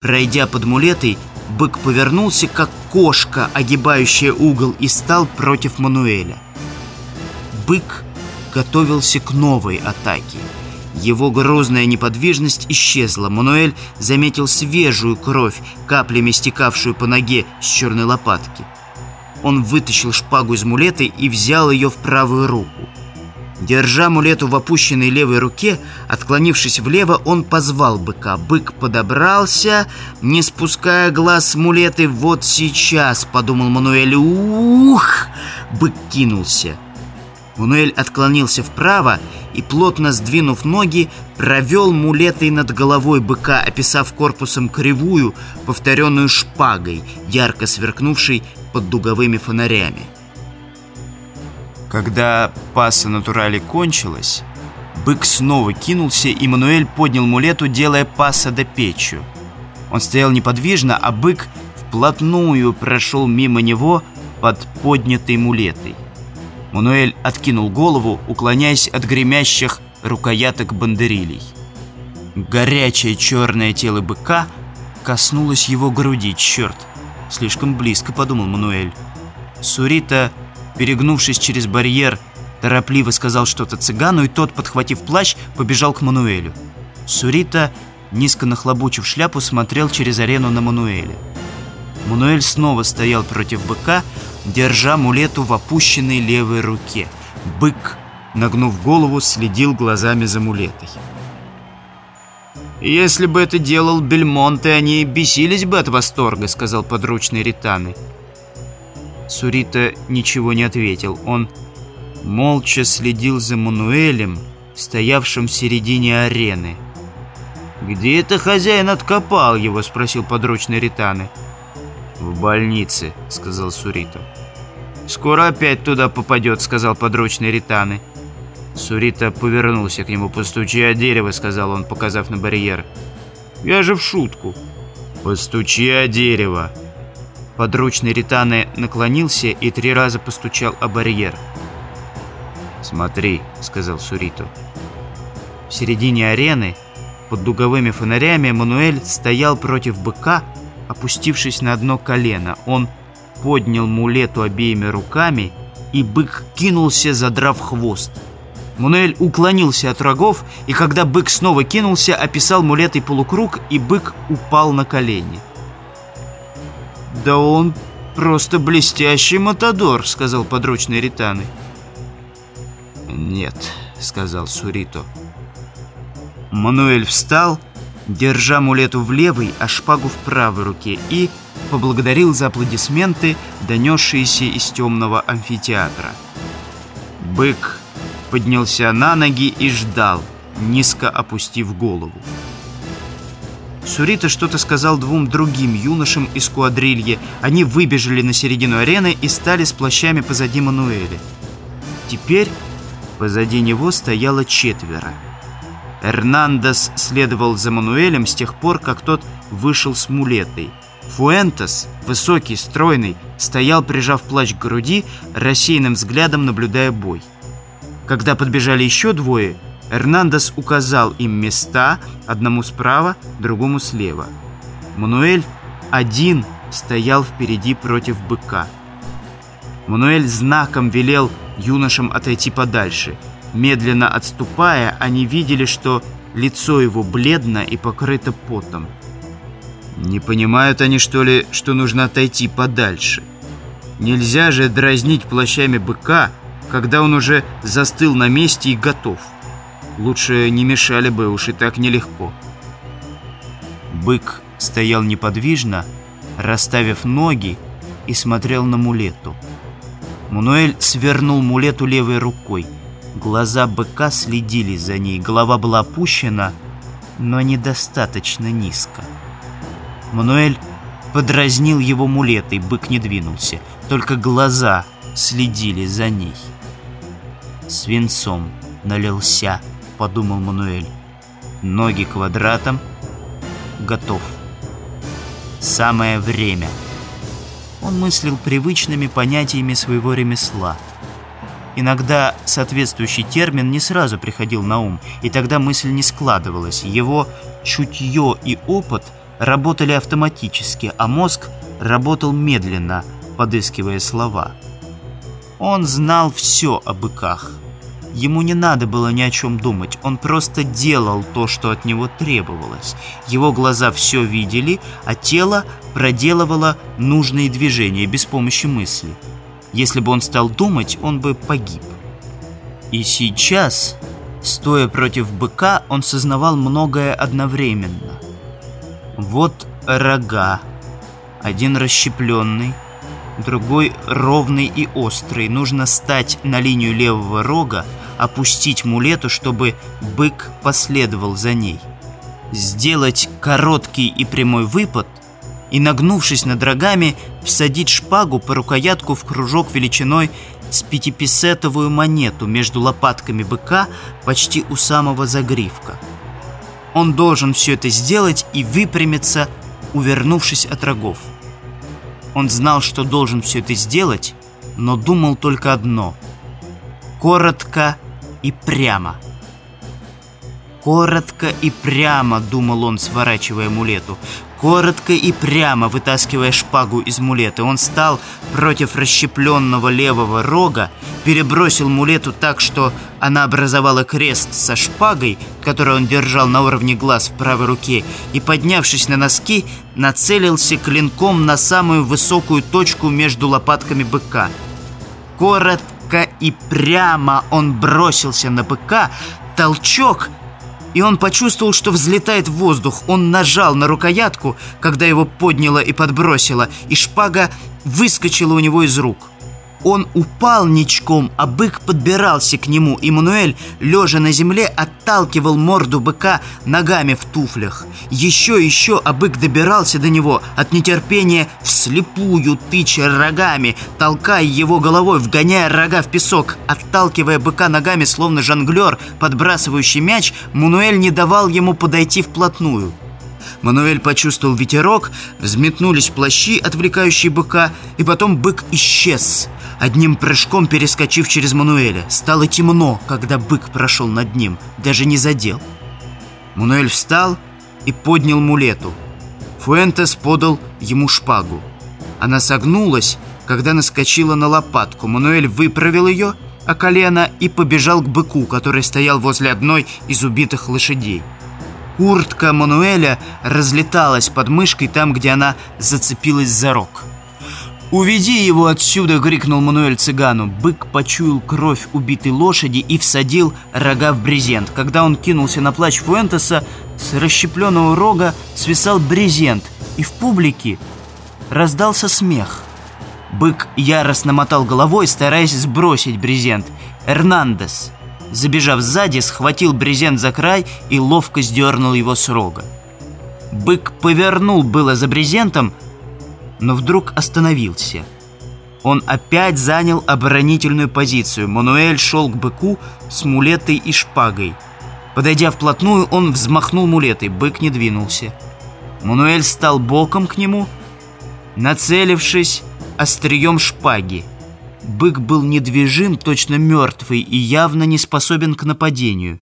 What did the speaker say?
Пройдя под мулетой, бык повернулся, как кошка, огибающая угол, и стал против Мануэля. Бык готовился к новой атаке. Его грозная неподвижность исчезла. Мануэль заметил свежую кровь, каплями стекавшую по ноге с черной лопатки. Он вытащил шпагу из мулеты и взял ее в правую руку. Держа мулету в опущенной левой руке, отклонившись влево, он позвал быка. Бык подобрался, не спуская глаз с мулеты. «Вот сейчас!» — подумал Мануэль. «Ух!» Бык кинулся. Мануэль отклонился вправо и, плотно сдвинув ноги, провел мулетой над головой быка, описав корпусом кривую, повторенную шпагой, ярко сверкнувшей под дуговыми фонарями. Когда паса натурали кончилась, бык снова кинулся, и Мануэль поднял мулету, делая паса до печью. Он стоял неподвижно, а бык вплотную прошел мимо него под поднятой мулетой. Мануэль откинул голову, уклоняясь от гремящих рукояток бандерилей. Горячее черное тело быка коснулось его груди. Черт, слишком близко, подумал Мануэль. Сурита перегнувшись через барьер, торопливо сказал что-то цыгану, и тот, подхватив плащ, побежал к Мануэлю. Сурита, низко нахлобучив шляпу, смотрел через арену на Мануэля. Мануэль снова стоял против быка, держа мулету в опущенной левой руке. Бык, нагнув голову, следил глазами за мулетой. «Если бы это делал Бельмонте, они бесились бы от восторга», — сказал подручный Ританы. Сурита ничего не ответил. Он молча следил за Мануэлем, стоявшим в середине арены. «Где это хозяин откопал его?» — спросил подручный Ританы. «В больнице», — сказал Сурита. «Скоро опять туда попадет», — сказал подручный Ританы. Сурита повернулся к нему. «Постучи о дерево», — сказал он, показав на барьер. «Я же в шутку». «Постучи о дерево», Подручный Ританы наклонился и три раза постучал о барьер. «Смотри», — сказал Сурито. В середине арены, под дуговыми фонарями, Мануэль стоял против быка, опустившись на одно колено. Он поднял мулету обеими руками, и бык кинулся, задрав хвост. Мануэль уклонился от рогов, и когда бык снова кинулся, описал мулетой полукруг, и бык упал на колени. «Да он просто блестящий матадор», — сказал подручный Ританы. «Нет», — сказал Сурито. Мануэль встал, держа мулету в левой, а шпагу в правой руке, и поблагодарил за аплодисменты, донесшиеся из темного амфитеатра. Бык поднялся на ноги и ждал, низко опустив голову. Сурита что-то сказал двум другим юношам из куадрильи. Они выбежали на середину арены и стали с плащами позади Мануэля. Теперь позади него стояло четверо. Эрнандес следовал за Мануэлем с тех пор, как тот вышел с мулетой. Фуэнтес, высокий, стройный, стоял, прижав плащ к груди, рассеянным взглядом наблюдая бой. Когда подбежали еще двое, Эрнандес указал им места, одному справа, другому слева. Мануэль один стоял впереди против быка. Мануэль знаком велел юношам отойти подальше. Медленно отступая, они видели, что лицо его бледно и покрыто потом. Не понимают они, что ли, что нужно отойти подальше? Нельзя же дразнить плащами быка, когда он уже застыл на месте и готов. Лучше не мешали бы, уж и так нелегко. Бык стоял неподвижно, расставив ноги и смотрел на мулету. Мануэль свернул мулету левой рукой. Глаза быка следили за ней, голова была опущена, но недостаточно низко. Мануэль подразнил его мулетой, бык не двинулся, только глаза следили за ней. Свинцом налился подумал Мануэль. Ноги квадратом. Готов. Самое время. Он мыслил привычными понятиями своего ремесла. Иногда соответствующий термин не сразу приходил на ум, и тогда мысль не складывалась. Его чутье и опыт работали автоматически, а мозг работал медленно, подыскивая слова. Он знал все о быках. Ему не надо было ни о чем думать, он просто делал то, что от него требовалось. Его глаза все видели, а тело проделывало нужные движения без помощи мысли. Если бы он стал думать, он бы погиб. И сейчас, стоя против быка, он сознавал многое одновременно. Вот рога, один расщепленный, другой ровный и острый. Нужно стать на линию левого рога, опустить мулету, чтобы бык последовал за ней. Сделать короткий и прямой выпад и, нагнувшись над рогами, всадить шпагу по рукоятку в кружок величиной с пятипесетовую монету между лопатками быка почти у самого загривка. Он должен все это сделать и выпрямиться, увернувшись от рогов. Он знал, что должен все это сделать, но думал только одно – коротко и прямо. Коротко и прямо, думал он, сворачивая мулету. Коротко и прямо вытаскивая шпагу из мулеты, он стал против расщепленного левого рога, перебросил мулету так, что она образовала крест со шпагой, которую он держал на уровне глаз в правой руке, и, поднявшись на носки, нацелился клинком на самую высокую точку между лопатками быка. Коротко и прямо он бросился на быка, толчок — и он почувствовал, что взлетает в воздух. Он нажал на рукоятку, когда его подняло и подбросило, и шпага выскочила у него из рук. Он упал ничком, а бык подбирался к нему, и Мануэль, лежа на земле, отталкивал морду быка ногами в туфлях. Еще и еще, а бык добирался до него от нетерпения вслепую, тыча рогами, толкая его головой, вгоняя рога в песок. Отталкивая быка ногами, словно жонглер, подбрасывающий мяч, Мануэль не давал ему подойти вплотную. Мануэль почувствовал ветерок, взметнулись плащи, отвлекающие быка, и потом бык исчез, одним прыжком перескочив через Мануэля. Стало темно, когда бык прошел над ним, даже не задел. Мануэль встал и поднял мулету. Фуэнтес подал ему шпагу. Она согнулась, когда наскочила на лопатку. Мануэль выправил ее, а колено и побежал к быку, который стоял возле одной из убитых лошадей. Куртка Мануэля разлеталась под мышкой там, где она зацепилась за рог. «Уведи его отсюда!» — крикнул Мануэль цыгану. Бык почуял кровь убитой лошади и всадил рога в брезент. Когда он кинулся на плач Фуэнтеса, с расщепленного рога свисал брезент, и в публике раздался смех. Бык яростно мотал головой, стараясь сбросить брезент. «Эрнандес!» забежав сзади, схватил брезент за край и ловко сдернул его с рога. Бык повернул было за брезентом, но вдруг остановился. Он опять занял оборонительную позицию. Мануэль шел к быку с мулетой и шпагой. Подойдя вплотную, он взмахнул мулетой. Бык не двинулся. Мануэль стал боком к нему, нацелившись острием шпаги. Бык был недвижим, точно мертвый и явно не способен к нападению.